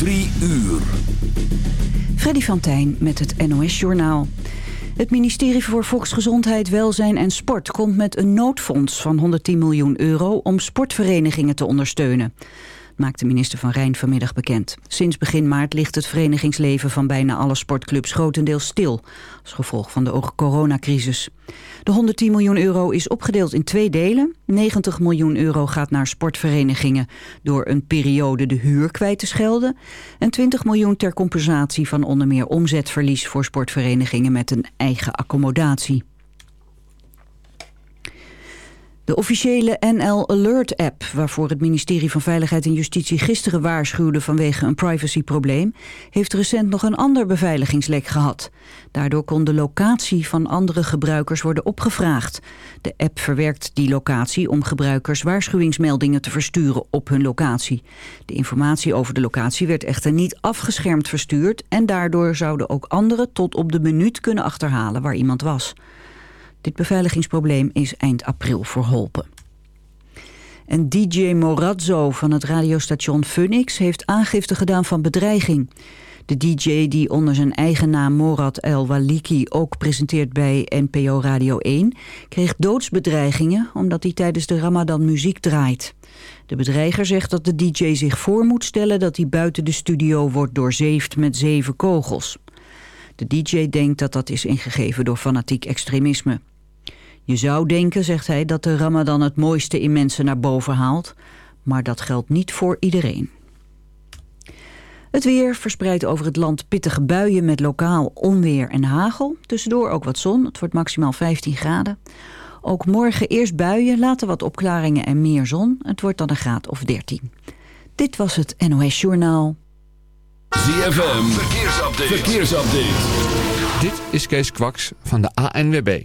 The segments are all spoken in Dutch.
Drie uur. Freddy van Tijn met het NOS-journaal. Het ministerie voor Volksgezondheid, Welzijn en Sport komt met een noodfonds van 110 miljoen euro om sportverenigingen te ondersteunen maakte minister Van Rijn vanmiddag bekend. Sinds begin maart ligt het verenigingsleven van bijna alle sportclubs grotendeels stil, als gevolg van de coronacrisis. De 110 miljoen euro is opgedeeld in twee delen. 90 miljoen euro gaat naar sportverenigingen door een periode de huur kwijt te schelden. En 20 miljoen ter compensatie van onder meer omzetverlies voor sportverenigingen met een eigen accommodatie. De officiële NL Alert app, waarvoor het ministerie van Veiligheid en Justitie gisteren waarschuwde vanwege een privacyprobleem, heeft recent nog een ander beveiligingslek gehad. Daardoor kon de locatie van andere gebruikers worden opgevraagd. De app verwerkt die locatie om gebruikers waarschuwingsmeldingen te versturen op hun locatie. De informatie over de locatie werd echter niet afgeschermd verstuurd en daardoor zouden ook anderen tot op de minuut kunnen achterhalen waar iemand was. Dit beveiligingsprobleem is eind april verholpen. En DJ Morazzo van het radiostation Phoenix heeft aangifte gedaan van bedreiging. De DJ die onder zijn eigen naam Morad El Waliki ook presenteert bij NPO Radio 1... kreeg doodsbedreigingen omdat hij tijdens de Ramadan muziek draait. De bedreiger zegt dat de DJ zich voor moet stellen dat hij buiten de studio wordt doorzeefd met zeven kogels. De DJ denkt dat dat is ingegeven door fanatiek extremisme. Je zou denken, zegt hij, dat de ramadan het mooiste in mensen naar boven haalt. Maar dat geldt niet voor iedereen. Het weer verspreidt over het land pittige buien met lokaal onweer en hagel. Tussendoor ook wat zon, het wordt maximaal 15 graden. Ook morgen eerst buien, later wat opklaringen en meer zon. Het wordt dan een graad of 13. Dit was het NOS Journaal. ZFM, verkeersupdate. verkeersupdate. Dit is Kees Kwaks van de ANWB.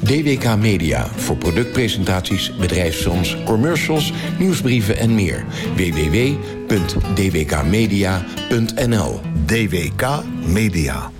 DWK Media voor productpresentaties, bedrijfsfilms, commercials, nieuwsbrieven en meer. www.dwkmedia.nl DWK Media.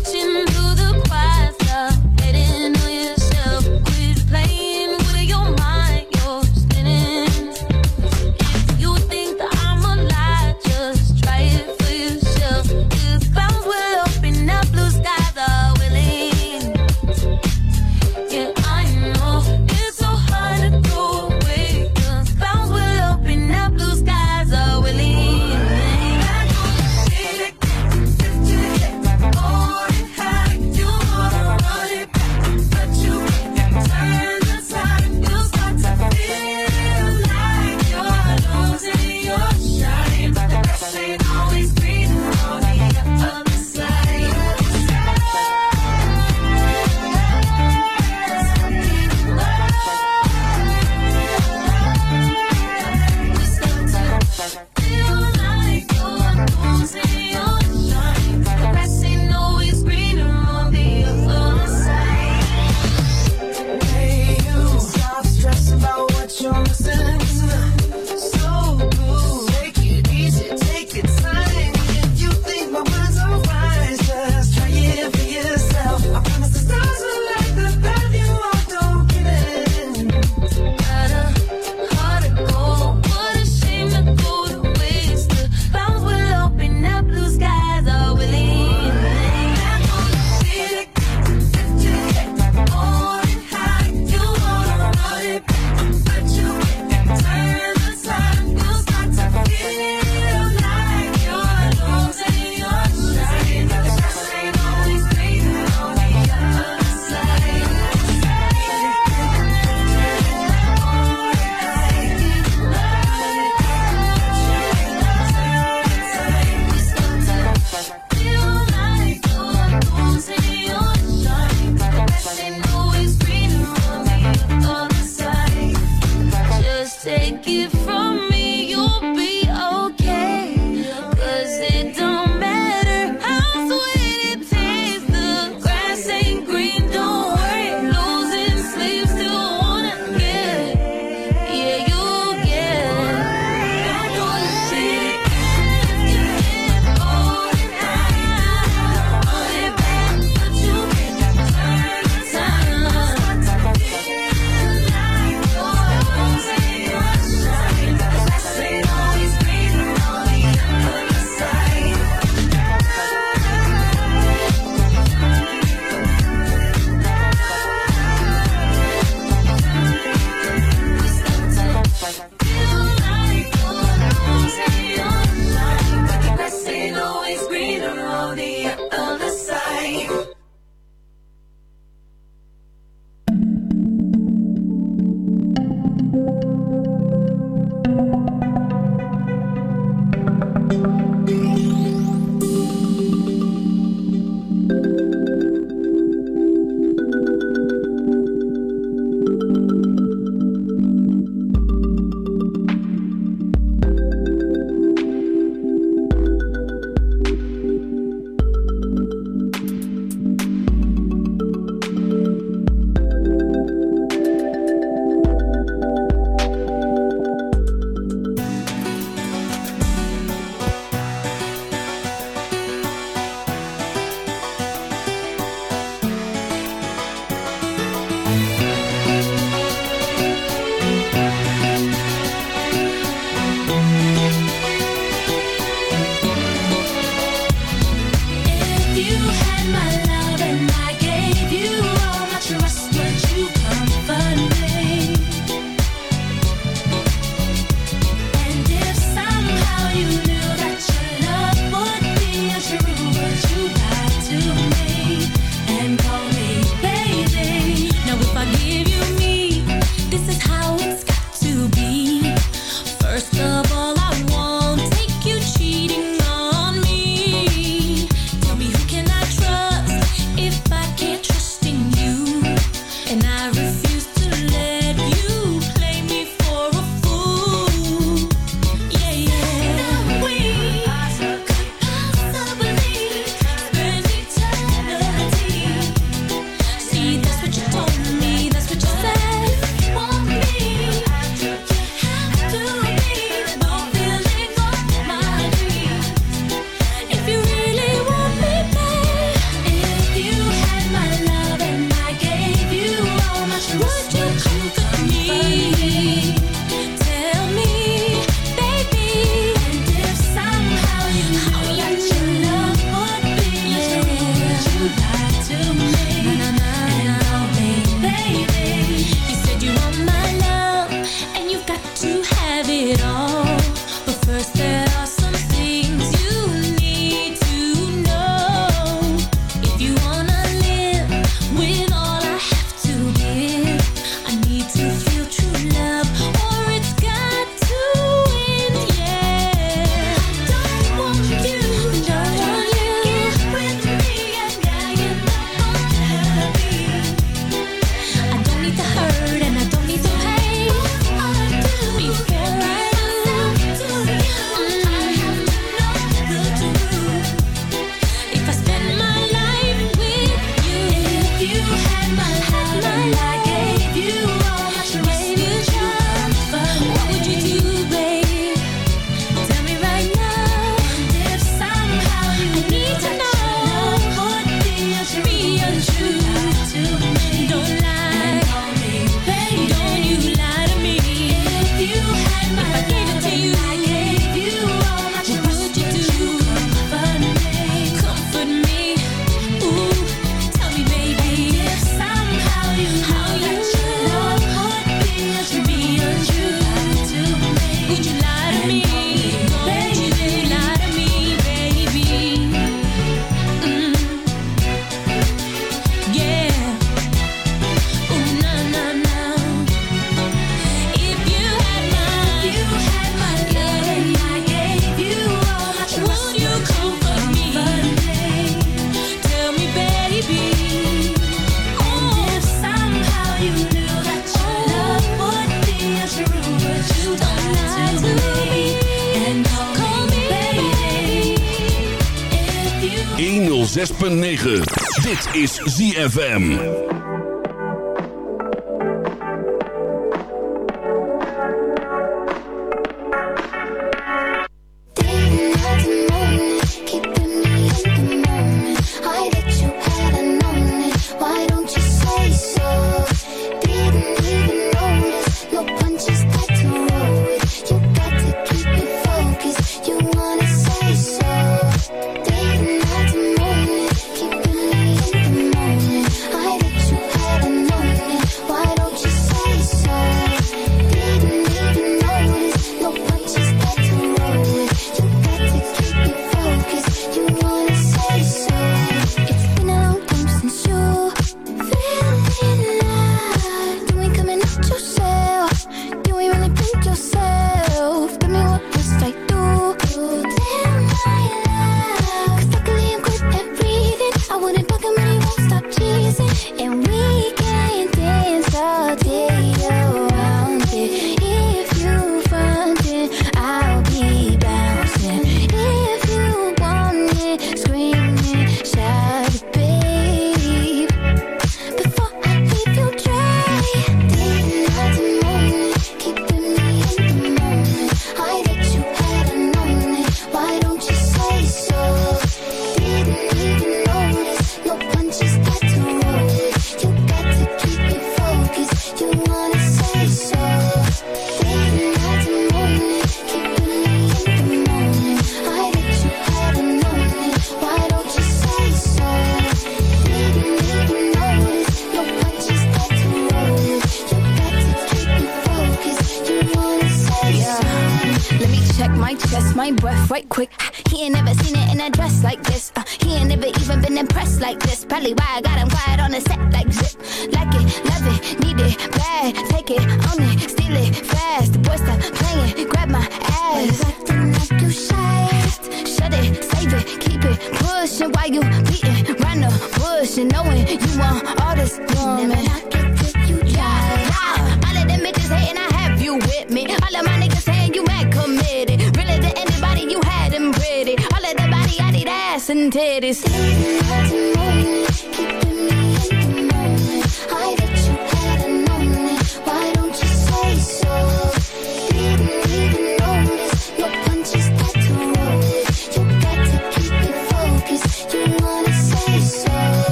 106.9. Dit is ZFM.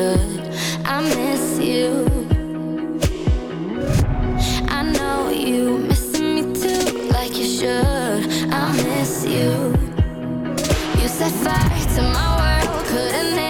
I miss you. I know you me too, like you should. I miss you. You set fire to my world, couldn't it?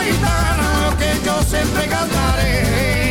Esta rumba taitana que yo siempre cantaré.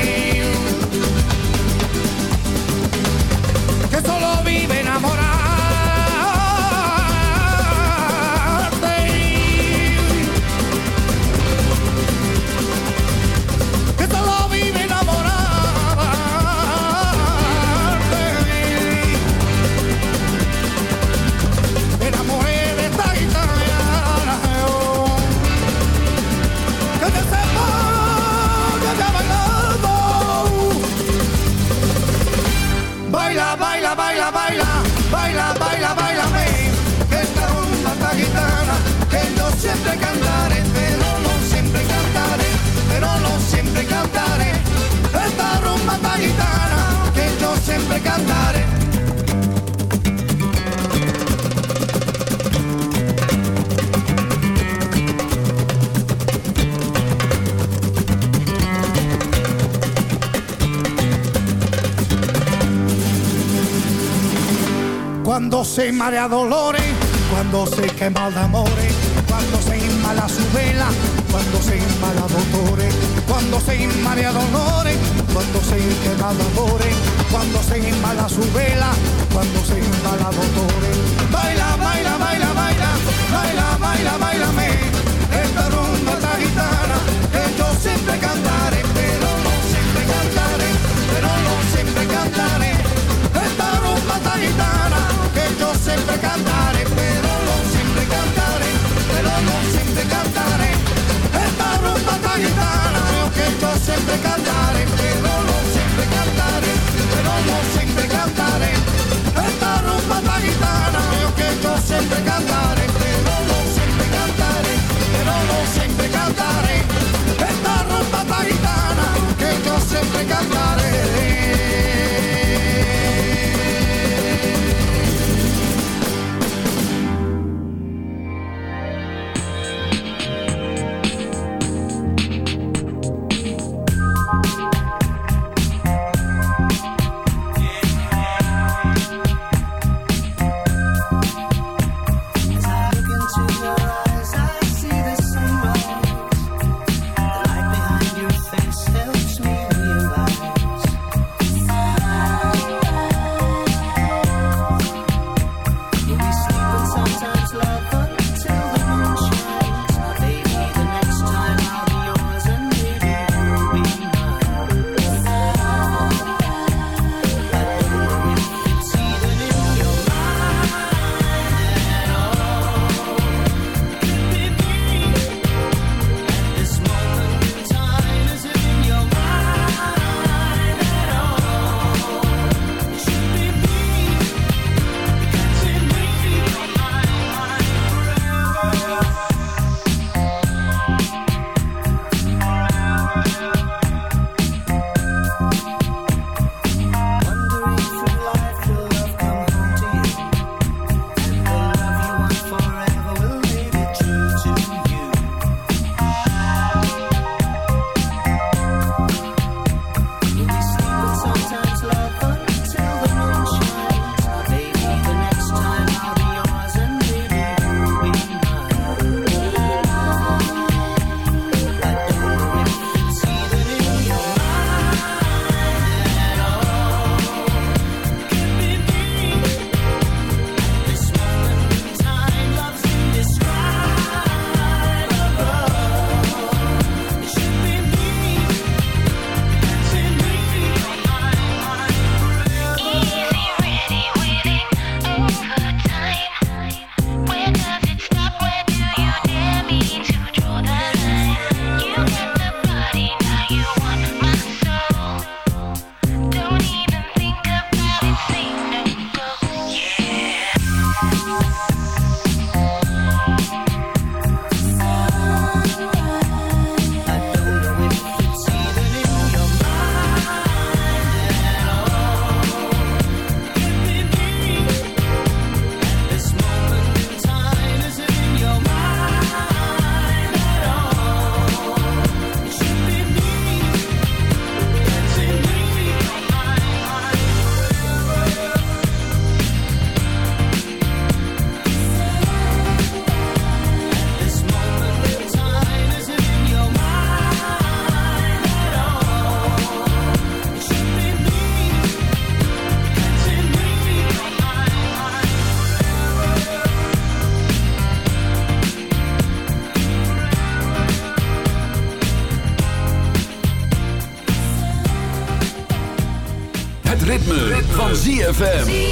cantare. Cuando se marea dolores, cuando se quema el amores, cuando se inmala su vela, cuando se inmala dolores, cuando se inmala dolores cuando se quema de amores, cuando se inmala su vela, cuando se inmala dolores. Baila, baila, baila, baila, baila, baila, bailame, esta rumba esta gitana, que yo siempre cantaré, pero no siempre cantaré, pero no siempre cantaré, esta rumba esta gitana, que yo siempre cantaré, yo siempre cantaré, pero no siempre cantaré, pero no siempre cantaré, esta rumba gitana, que yo siempre cantaré, pero no siempre cantaré, pero no siempre cantaré, esta rumba esta gitana, que yo siempre cantaré. ZFM.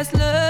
past love.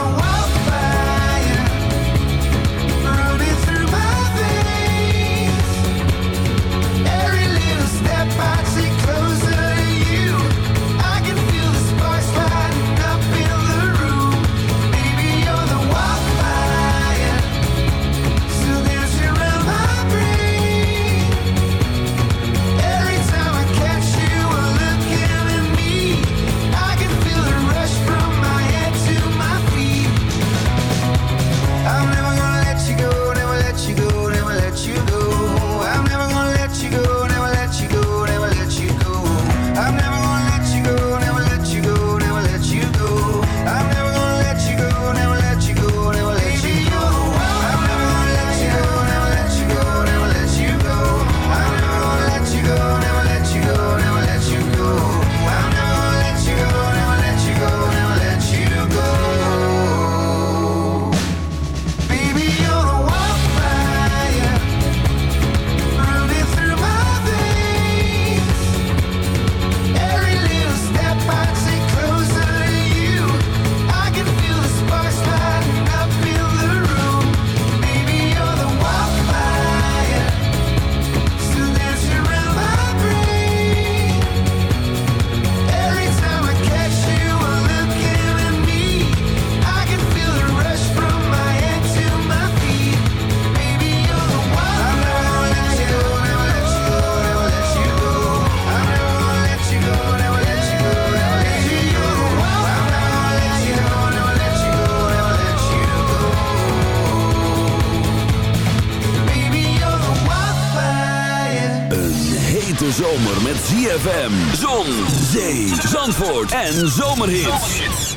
met ZFM, Zon, Zee, Zandvoort en Zomerhits.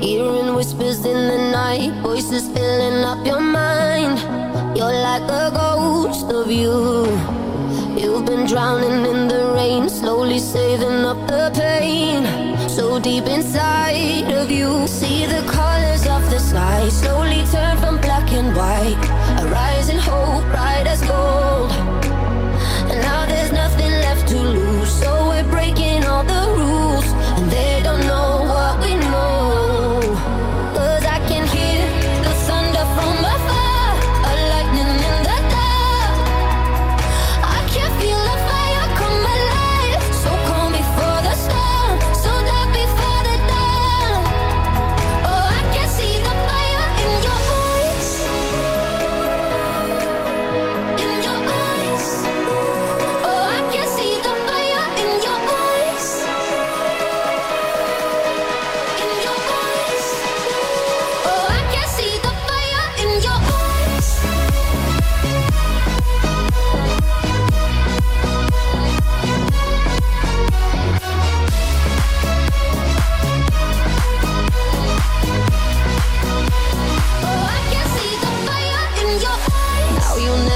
Hearing whispers in the night, voices filling up your mind. You're like a ghost of you. You've been drowning in the rain, slowly saving up the pain deep inside of you. See the colors of the sky Slowly turn from black and white. A rising hope, bright as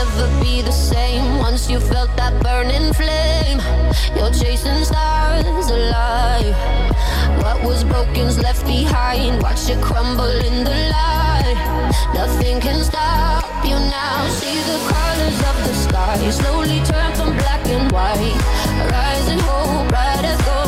never be the same once you felt that burning flame. You're chasing stars alive. What was broken's left behind. Watch it crumble in the light. Nothing can stop you now. See the colors of the sky slowly turn from black and white. Rising hope, bright as gold.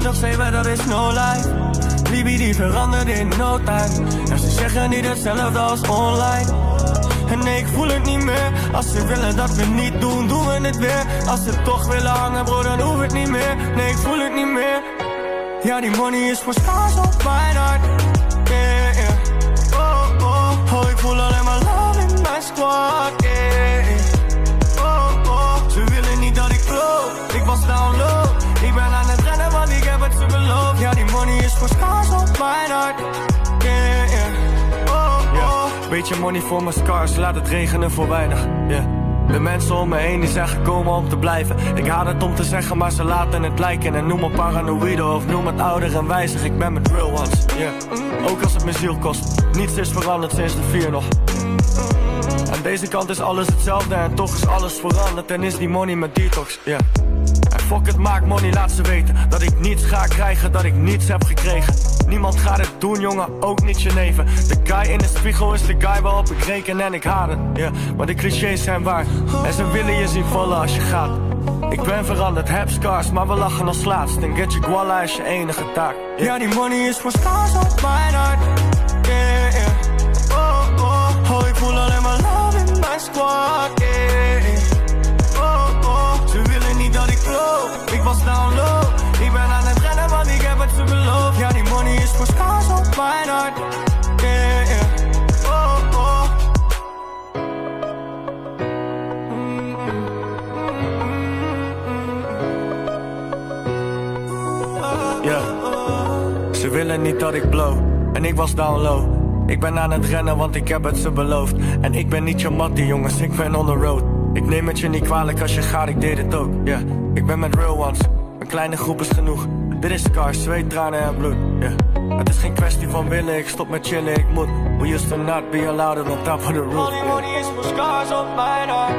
24-7, dat is no life. Liefie die verandert in no time. En ze zeggen niet hetzelfde als online. En nee, ik voel het niet meer. Als ze willen dat we niet doen, doen we het weer. Als ze toch willen hangen bro, dan hoeft het niet meer. Nee, ik voel het niet meer. Ja, die money is voor scars op mijn. Yeah, yeah. Oh, oh, oh, ik voel alleen maar love in mijn squad. Beetje money voor mijn scars, laat het regenen voor weinig. De mensen om me heen die zijn gekomen om te blijven. Ik haat het om te zeggen, maar ze laten het lijken. En noem me paranoïde of noem het ouder en wijzig. Ik ben met real ones. Ook als het mijn ziel kost. Niets is veranderd sinds de vier nog. Aan deze kant is alles hetzelfde en toch is alles veranderd. En is die money met detox, yeah. En fuck het, maak money, laat ze weten Dat ik niets ga krijgen, dat ik niets heb gekregen Niemand gaat het doen, jongen, ook niet je neven De guy in de spiegel is de guy waarop ik reken en ik haat het yeah. Maar de clichés zijn waar. En ze willen je zien vallen als je gaat. Ik ben veranderd, heb scars, maar we lachen als laatst. En get je guala is je enige taak yeah. Ja, die money is voor scars op mijn hart yeah Oh, oh, oh, ik voel alleen maar love in mijn squad dat ik blow. En ik was down low. Ik ben aan het rennen, want ik heb het ze beloofd. En ik ben niet je mattie, jongens, ik ben on the road. Ik neem het je niet kwalijk als je gaat, ik deed het ook, yeah. Ik ben met real ones, een kleine groep is genoeg. Dit is scars, zweet, tranen en bloed, yeah. Het is geen kwestie van willen, ik stop met chillen, ik moet. We used to not be allowed on top of the roof Money, money is voor scars op mijn hart.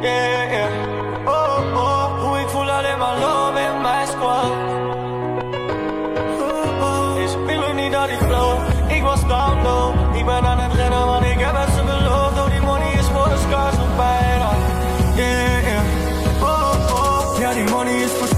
Yeah, yeah. Oh, oh, hoe ik voel alleen maar love in mijn squad dat ik flow. Ik was down low Ik ben aan het rennen want ik heb het ze beloofd. Oh die money is voor de scars op hart Yeah, yeah. Oh, oh. Ja die money is voor